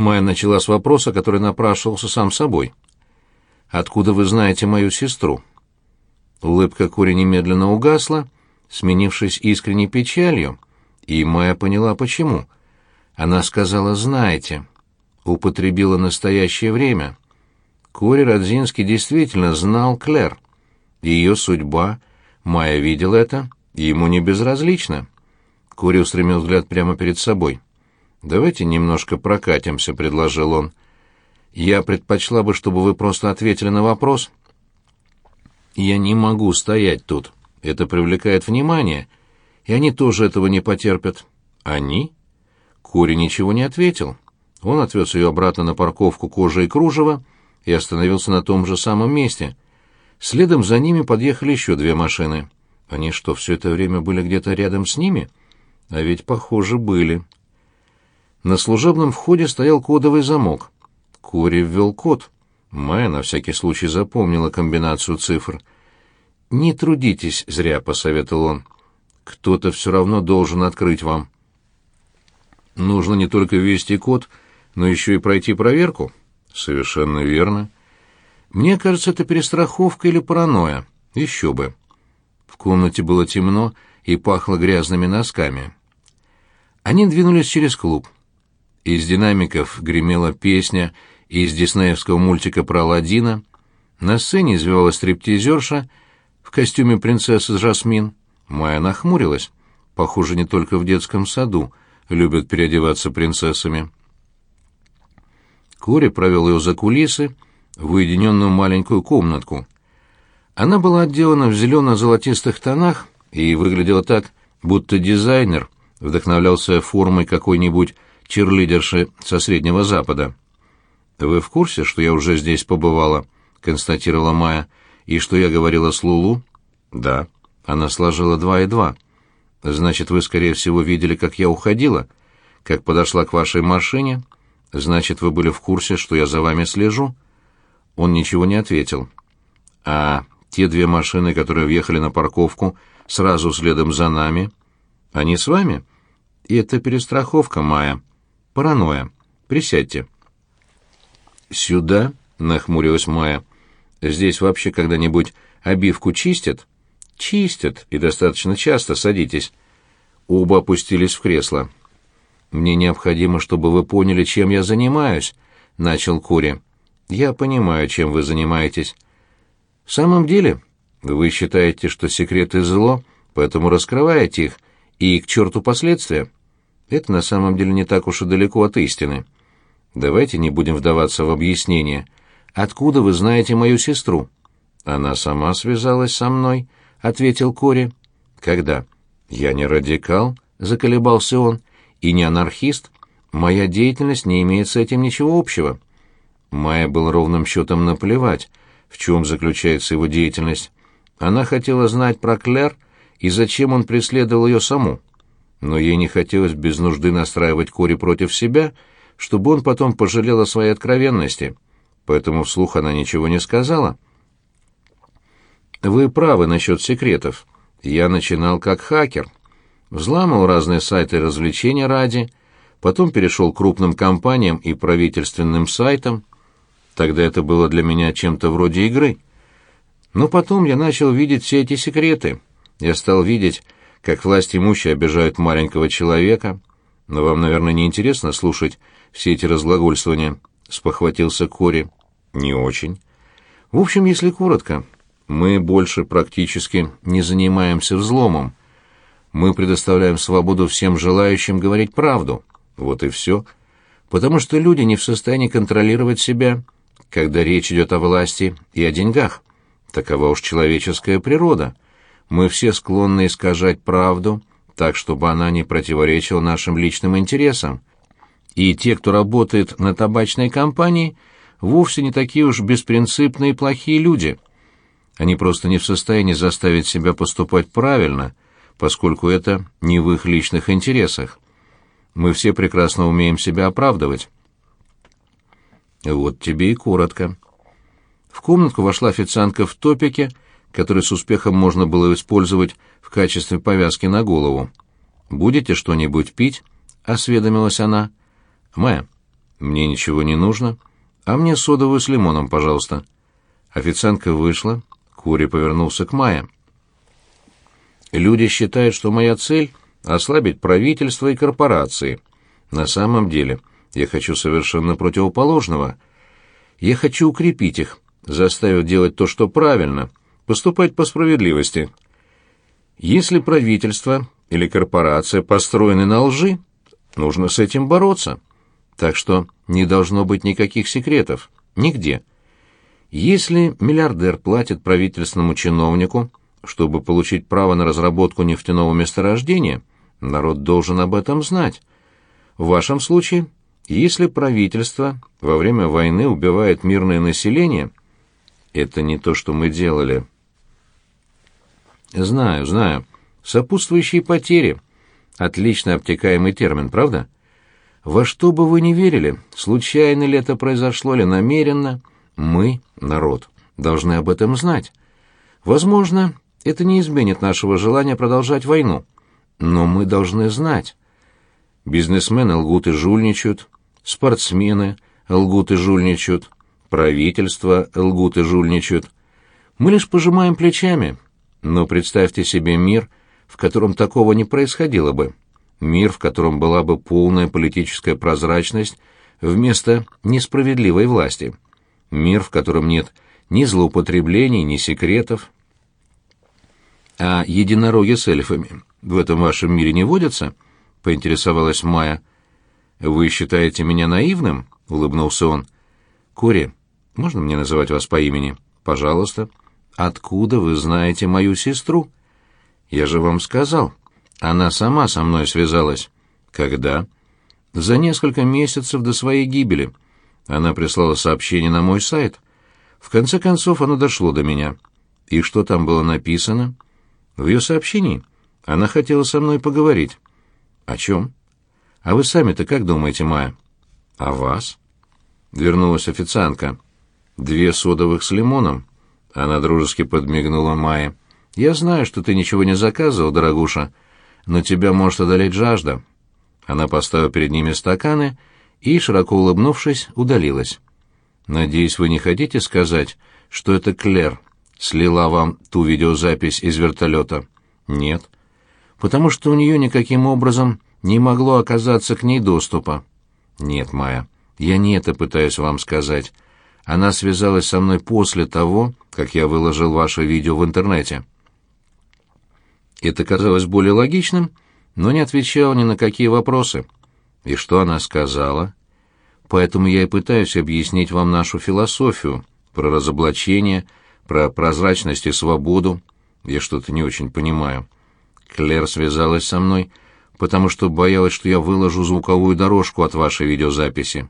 Майя начала с вопроса, который напрашивался сам собой. «Откуда вы знаете мою сестру?» Улыбка Кори немедленно угасла, сменившись искренней печалью, и Майя поняла, почему. Она сказала «знаете», употребила настоящее время. Кори Родзинский действительно знал Клэр. Ее судьба, Майя видел это, ему не безразлично. Кори устремил взгляд прямо перед собой. «Давайте немножко прокатимся», — предложил он. «Я предпочла бы, чтобы вы просто ответили на вопрос». «Я не могу стоять тут. Это привлекает внимание, и они тоже этого не потерпят». «Они?» Кори ничего не ответил. Он отвез ее обратно на парковку кожи и кружева и остановился на том же самом месте. Следом за ними подъехали еще две машины. Они что, все это время были где-то рядом с ними? А ведь, похоже, были. На служебном входе стоял кодовый замок. Кори ввел код. Майя на всякий случай запомнила комбинацию цифр. «Не трудитесь зря», — посоветовал он. «Кто-то все равно должен открыть вам». «Нужно не только ввести код, но еще и пройти проверку?» «Совершенно верно». «Мне кажется, это перестраховка или паранойя. Еще бы». В комнате было темно и пахло грязными носками. Они двинулись через клуб. Из динамиков гремела песня из диснеевского мультика про Аладдина. На сцене извивалась стриптизерша в костюме принцессы Жасмин. Майя нахмурилась. Похоже, не только в детском саду любят переодеваться принцессами. Кори провел ее за кулисы в уединенную маленькую комнатку. Она была отделана в зелено-золотистых тонах и выглядела так, будто дизайнер вдохновлялся формой какой-нибудь черлидерши со Среднего Запада. «Вы в курсе, что я уже здесь побывала?» — констатировала Майя. «И что я говорила с Лулу?» «Да». Она сложила два и два. «Значит, вы, скорее всего, видели, как я уходила? Как подошла к вашей машине? Значит, вы были в курсе, что я за вами слежу?» Он ничего не ответил. «А те две машины, которые въехали на парковку, сразу следом за нами, они с вами?» «И это перестраховка, Майя. Паранойя. Присядьте». «Сюда?» — нахмурилась Майя. «Здесь вообще когда-нибудь обивку чистят?» «Чистят, и достаточно часто. Садитесь». Оба опустились в кресло. «Мне необходимо, чтобы вы поняли, чем я занимаюсь», — начал Кури. «Я понимаю, чем вы занимаетесь». «В самом деле, вы считаете, что секреты зло, поэтому раскрываете их, и к черту последствия?» Это на самом деле не так уж и далеко от истины. Давайте не будем вдаваться в объяснение. Откуда вы знаете мою сестру? Она сама связалась со мной, ответил Кори. Когда? Я не радикал, заколебался он, и не анархист. Моя деятельность не имеет с этим ничего общего. Майя был ровным счетом наплевать, в чем заключается его деятельность. Она хотела знать про Клэр и зачем он преследовал ее саму но ей не хотелось без нужды настраивать Кори против себя, чтобы он потом пожалел о своей откровенности, поэтому вслух она ничего не сказала. «Вы правы насчет секретов. Я начинал как хакер. Взламывал разные сайты развлечения ради, потом перешел к крупным компаниям и правительственным сайтам. Тогда это было для меня чем-то вроде игры. Но потом я начал видеть все эти секреты. Я стал видеть, как власть имущие обижают маленького человека. Но вам, наверное, не интересно слушать все эти разглагольствования, спохватился Кори. Не очень. В общем, если коротко, мы больше практически не занимаемся взломом. Мы предоставляем свободу всем желающим говорить правду. Вот и все. Потому что люди не в состоянии контролировать себя, когда речь идет о власти и о деньгах. Такова уж человеческая природа — мы все склонны искажать правду, так, чтобы она не противоречила нашим личным интересам. И те, кто работает на табачной компании, вовсе не такие уж беспринципные и плохие люди. Они просто не в состоянии заставить себя поступать правильно, поскольку это не в их личных интересах. Мы все прекрасно умеем себя оправдывать. Вот тебе и коротко. В комнатку вошла официантка в топике, который с успехом можно было использовать в качестве повязки на голову. «Будете что-нибудь пить?» — осведомилась она. «Мэ, Мне ничего не нужно. А мне содовую с лимоном, пожалуйста. Официантка вышла. Кури повернулся к Майе. Люди считают, что моя цель — ослабить правительство и корпорации. На самом деле я хочу совершенно противоположного. Я хочу укрепить их, заставить делать то, что правильно, поступать по справедливости. Если правительство или корпорация построены на лжи, нужно с этим бороться. Так что не должно быть никаких секретов. Нигде. Если миллиардер платит правительственному чиновнику, чтобы получить право на разработку нефтяного месторождения, народ должен об этом знать. В вашем случае, если правительство во время войны убивает мирное население, это не то, что мы делали. Знаю, знаю. Сопутствующие потери. Отлично обтекаемый термин, правда? Во что бы вы ни верили, случайно ли это произошло или намеренно, мы, народ, должны об этом знать. Возможно, это не изменит нашего желания продолжать войну. Но мы должны знать. Бизнесмены лгут и жульничают, спортсмены лгут и жульничают, правительство лгут и жульничают. Мы лишь пожимаем плечами. Но представьте себе мир, в котором такого не происходило бы. Мир, в котором была бы полная политическая прозрачность вместо несправедливой власти. Мир, в котором нет ни злоупотреблений, ни секретов, «А единороги с эльфами в этом вашем мире не водятся?» — поинтересовалась Майя. «Вы считаете меня наивным?» — улыбнулся он. «Кори, можно мне называть вас по имени?» «Пожалуйста». «Откуда вы знаете мою сестру?» «Я же вам сказал. Она сама со мной связалась». «Когда?» «За несколько месяцев до своей гибели. Она прислала сообщение на мой сайт. В конце концов оно дошло до меня. И что там было написано?» В ее сообщении она хотела со мной поговорить. О чем? А вы сами-то как думаете, Майя? О вас? Вернулась официантка. Две содовых с лимоном. Она дружески подмигнула Майе. Я знаю, что ты ничего не заказывал, дорогуша, но тебя может одолеть жажда. Она поставила перед ними стаканы и, широко улыбнувшись, удалилась. Надеюсь, вы не хотите сказать, что это Клер слила вам ту видеозапись из вертолета? Нет. Потому что у нее никаким образом не могло оказаться к ней доступа. Нет, Майя, я не это пытаюсь вам сказать. Она связалась со мной после того, как я выложил ваше видео в интернете. Это казалось более логичным, но не отвечало ни на какие вопросы. И что она сказала? Поэтому я и пытаюсь объяснить вам нашу философию про разоблачение, про прозрачность и свободу. Я что-то не очень понимаю. Клэр связалась со мной, потому что боялась, что я выложу звуковую дорожку от вашей видеозаписи.